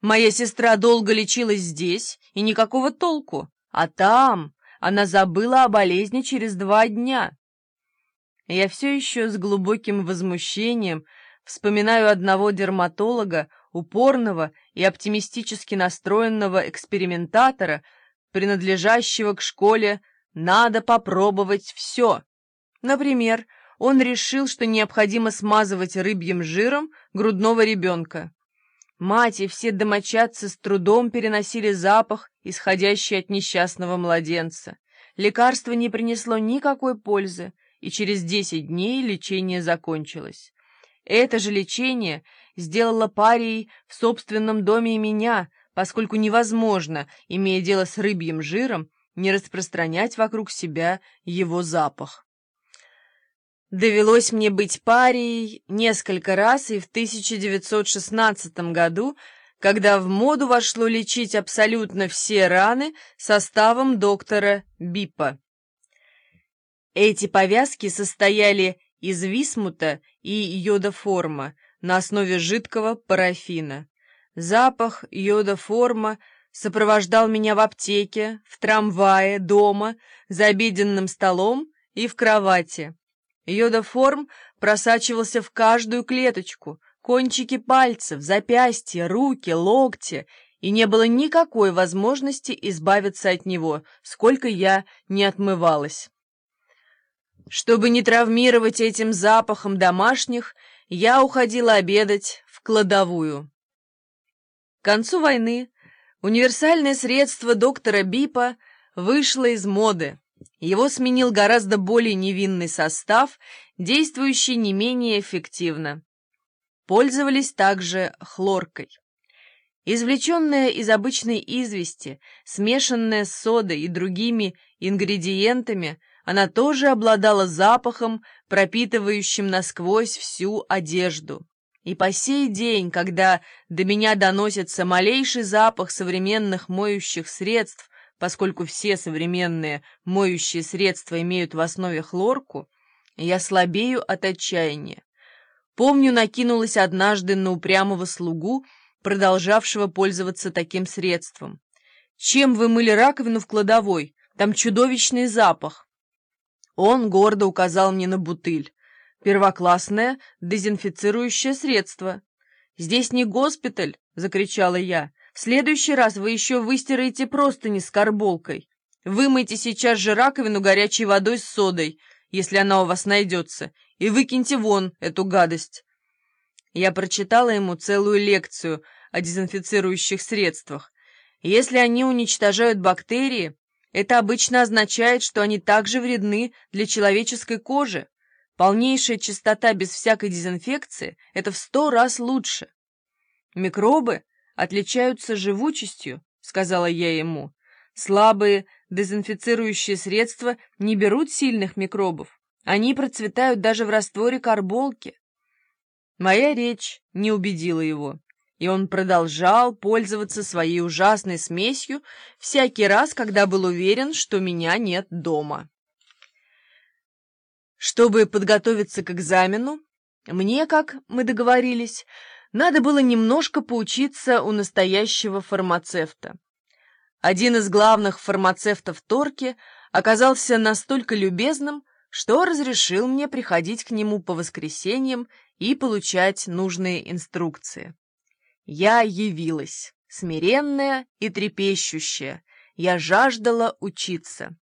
Моя сестра долго лечилась здесь, и никакого толку. А там она забыла о болезни через два дня. Я все еще с глубоким возмущением вспоминаю одного дерматолога, упорного и оптимистически настроенного экспериментатора, принадлежащего к школе «надо попробовать все». Например, он решил, что необходимо смазывать рыбьим жиром грудного ребенка. Мать и все домочадцы с трудом переносили запах, исходящий от несчастного младенца. Лекарство не принесло никакой пользы, и через десять дней лечение закончилось. Это же лечение сделало парией в собственном доме и меня, поскольку невозможно, имея дело с рыбьим жиром, не распространять вокруг себя его запах. Довелось мне быть парией несколько раз и в 1916 году, когда в моду вошло лечить абсолютно все раны составом доктора Бипа. Эти повязки состояли из висмута и йодоформа на основе жидкого парафина. Запах йодоформа сопровождал меня в аптеке, в трамвае, дома, за обеденным столом и в кровати. Йодоформ просачивался в каждую клеточку, кончики пальцев, запястья, руки, локти, и не было никакой возможности избавиться от него, сколько я не отмывалась. Чтобы не травмировать этим запахом домашних, я уходила обедать в кладовую. К концу войны универсальное средство доктора Бипа вышло из моды. Его сменил гораздо более невинный состав, действующий не менее эффективно. Пользовались также хлоркой. Извлеченная из обычной извести, смешанная с содой и другими ингредиентами, она тоже обладала запахом, пропитывающим насквозь всю одежду. И по сей день, когда до меня доносится малейший запах современных моющих средств, поскольку все современные моющие средства имеют в основе хлорку, я слабею от отчаяния. Помню, накинулась однажды на упрямого слугу, продолжавшего пользоваться таким средством. «Чем вы мыли раковину в кладовой? Там чудовищный запах!» Он гордо указал мне на бутыль. «Первоклассное дезинфицирующее средство». «Здесь не госпиталь!» — закричала я. Следующий раз вы еще выстираете простыни с карболкой. Вымойте сейчас же раковину горячей водой с содой, если она у вас найдется, и выкиньте вон эту гадость. Я прочитала ему целую лекцию о дезинфицирующих средствах. Если они уничтожают бактерии, это обычно означает, что они также вредны для человеческой кожи. Полнейшая чистота без всякой дезинфекции – это в сто раз лучше. Микробы отличаются живучестью», — сказала я ему. «Слабые дезинфицирующие средства не берут сильных микробов. Они процветают даже в растворе карболки». Моя речь не убедила его, и он продолжал пользоваться своей ужасной смесью всякий раз, когда был уверен, что меня нет дома. Чтобы подготовиться к экзамену, мне, как мы договорились, надо было немножко поучиться у настоящего фармацевта. Один из главных фармацевтов Торки оказался настолько любезным, что разрешил мне приходить к нему по воскресеньям и получать нужные инструкции. Я явилась, смиренная и трепещущая, я жаждала учиться.